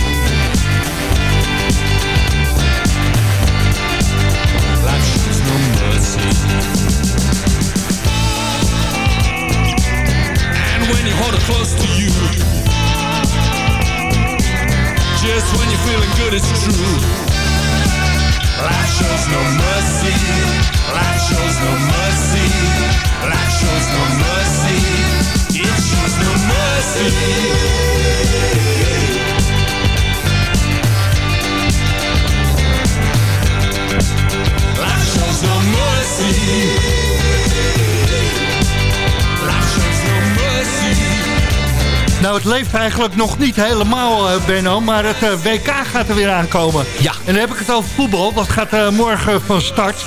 And when you hold her close to you, just when you're feeling good, it's true. Life shows no mercy. Life shows no mercy. Life shows no mercy. It shows no mercy. Nou, het leeft eigenlijk nog niet helemaal, eh, Benno, maar het eh, WK gaat er weer aankomen. Ja. En dan heb ik het over voetbal. Dat gaat eh, morgen van start.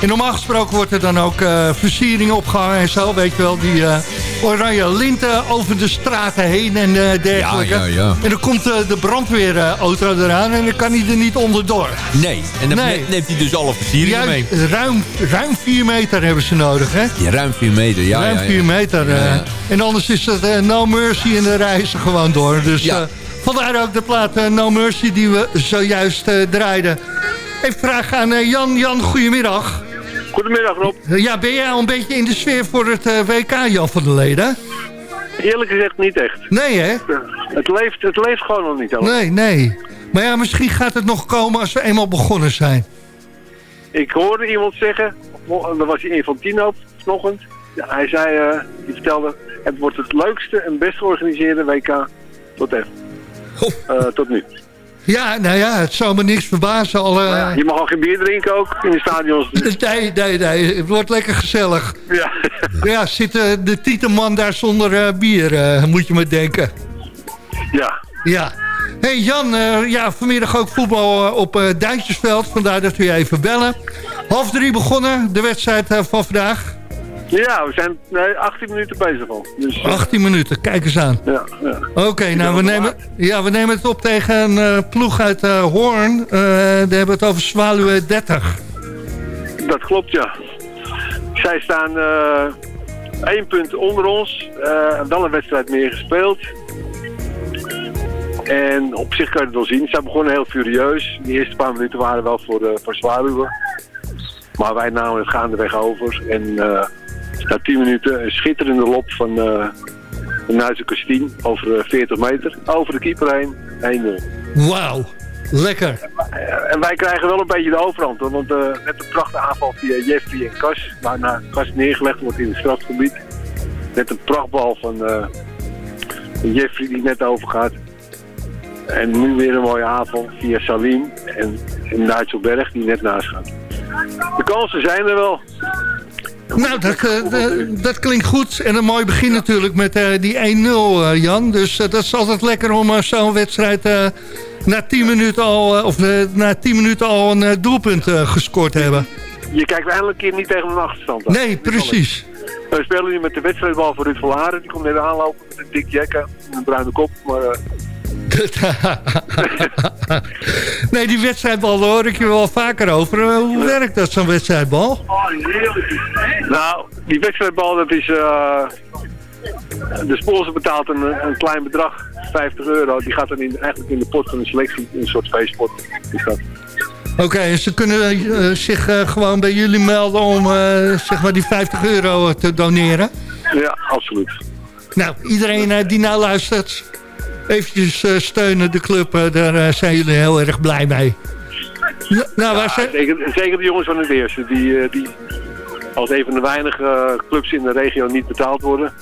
En normaal gesproken wordt er dan ook eh versieringen opgehangen en zo. Weet je wel, die eh, oranje linten over de straten heen en eh, dergelijke. Ja, ja, ja. En dan komt eh, de brandweerauto eraan en dan kan hij er niet onderdoor. Nee, en dan Nee. ne- neemt hij dus alle versieringen mee. Ruim, ruim 4 meter hebben ze nodig, hè? Ja, ruim 4 meter, ja. ruim ja, ja. 4 meter. Eh. En anders is het eh, No Mercy en de reizen gewoon door. Dus eh, vandaar ook de plaat eh, No Mercy die we zojuist eh, draaiden. Even vraag aan eh, Jan. Jan, goedemiddag. Goedemiddag Rob. Eh, ja, ben jij al een beetje in de sfeer voor het eh, WK, Jan van der Leden? Eerlijk gezegd niet echt. Nee, hè? Het leeft, het leeft gewoon nog niet. hoor. Nee, nee. Maar ja, misschien gaat het nog komen als we eenmaal begonnen zijn. Ik hoorde iemand zeggen, er was Infantino vanochtend, Ja, hij zei, eh, hij vertelde, het wordt het leukste en best georganiseerde WK tot. Eh, tot nu. Ja, nou ja, het zou me niks verbazen. Al, Maar ja, je mag al geen bier drinken ook in de stadions. Nee, nee, nee. Het wordt lekker gezellig. Ja. Ja, zit eh, de Tietenman daar zonder eh, bier, eh, moet je me denken. Ja. Ja. hey Jan, ja, vanmiddag ook voetbal op eh Duintjesveld. Vandaar dat we je even bellen. Half drie begonnen, de wedstrijd van vandaag. Ja, we zijn nee, 18 minuten bezig al. Dus, eh, 18 minuten, kijk eens aan. ja, ja. Oké, nou we nemen, ja, we nemen het op tegen een eh, ploeg uit eh, Hoorn. Eh daar hebben het over Zwaluwe 30. Dat klopt, ja. Zij staan eh één punt onder ons. eh, wel een wedstrijd meer gespeeld. En op zich kan je het wel zien. Zij begonnen heel furieus. De eerste paar minuten waren wel voor, eh voor Zwaluwe. Maar wij namen het gaandeweg over. En eh na 10 minuten een schitterende lop van eh een Nuitse Christine over eh, 40 meter. Over de keeper heen. 1-0. Wauw, lekker. En wij krijgen wel een beetje de overhand. Want eh, net een prachtige aanval via Jeffrey en Kas. Waarna Kas neergelegd wordt in het strafgebied. Net een prachtbal van eh, van Jeffrey die net overgaat. En nu weer een mooie aanval via Salim en, en Nigel die net naast gaat. De kansen zijn er wel. Nou, dat, eh, de- dat klinkt goed. En een mooi begin natuurlijk met eh, die 1-0, eh, Jan. Dus dat is altijd lekker om zo'n wedstrijd na 10 minuten al, of, na 10 minuten al een doelpunt gescoord te hebben. Je kijkt een keer niet tegen een achterstand aan. Nee, precies. We spelen nu met de wedstrijdbal voor Ruud Verlaren. Die komt net aanlopen met een dik jekka en een bruine kop. Maar nee, die wedstrijdbal daar hoor ik je wel vaker over. Eh, hoe werkt dat, zo'n wedstrijdbal? Nou, die wedstrijdbal, dat is... eh, de sponsor betaalt een, een klein bedrag, 50 euro. Die gaat dan in, eigenlijk in de pot van de selectie, een soort feestpot. Is dat. Oké, ze kunnen eh, zich gewoon bij jullie melden om zeg maar die 50 euro te doneren. Ja, absoluut. Nou, iedereen die nou luistert, eventjes eh, steunen de club. eh, daar eh, zijn jullie heel erg blij mee. Nou, nou, Ja, zijn... zeker, zeker de jongens van het eerste, die, die als een van de weinige clubs in de regio niet betaald worden.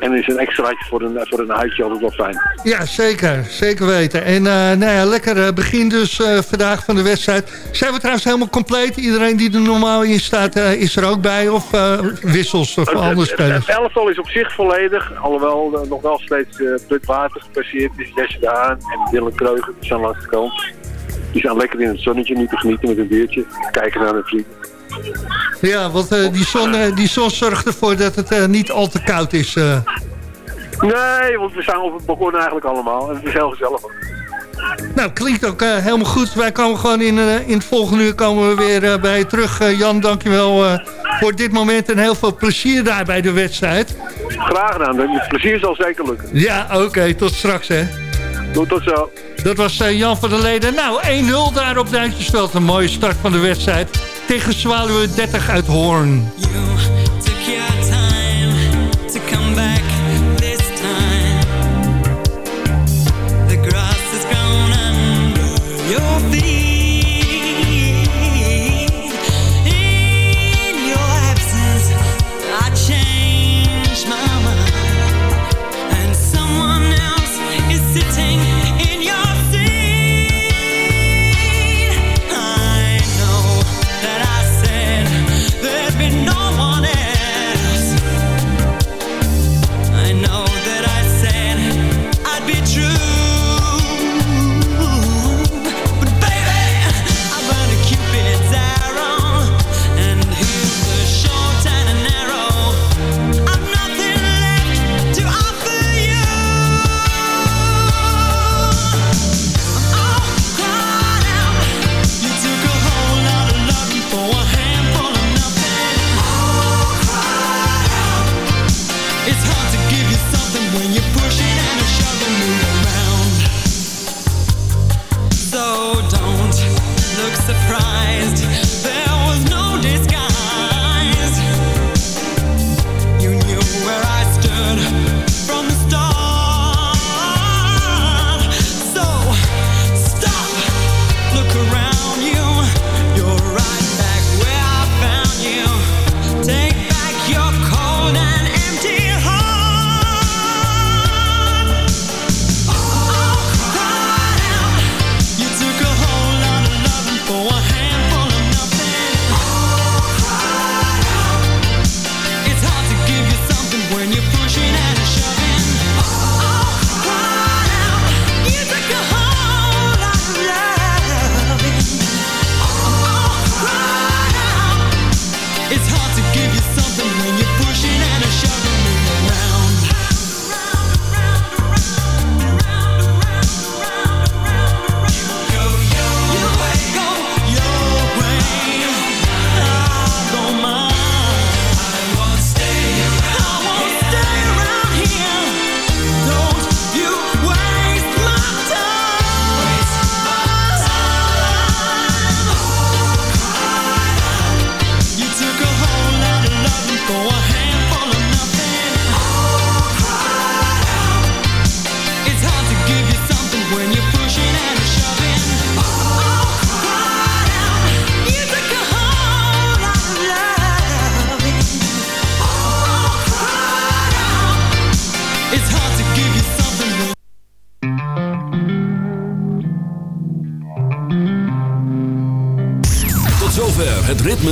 En is een extraatje voor een, voor een huisje altijd wel fijn. Ja, zeker. Zeker weten. En eh, nou ja, lekker eh, begin dus eh, vandaag van de wedstrijd. Zijn we trouwens helemaal compleet? Iedereen die er normaal in staat, is er ook bij? Of wissels of andere het, het, spelers? het elftal is op zich volledig, alhoewel nog wel steeds Put Water gepasseerd is, Jesse de Haan en Dylan Kreuger, die staan langs de kant. Die staan lekker in het zonnetje nu te genieten met een biertje, kijken naar hun vrienden. Ja, want eh, die, zon, eh, die zon zorgt ervoor dat het eh, niet al te koud is. Nee, want we staan op het balkon eigenlijk allemaal en het is heel gezellig. Nou, klinkt ook helemaal goed. Wij komen gewoon in, in het volgende uur komen we weer bij je terug. Jan, dankjewel voor dit moment en heel veel plezier daar bij de wedstrijd. Graag gedaan, het plezier zal zeker lukken. Ja, oké, tot straks hè. Doe tot zo. Dat was Jan van der Leden. Nou, 1-0 daar op Duintjesveld. Een mooie start van de wedstrijd. Tegen Zwaluwe 30 uit Hoorn.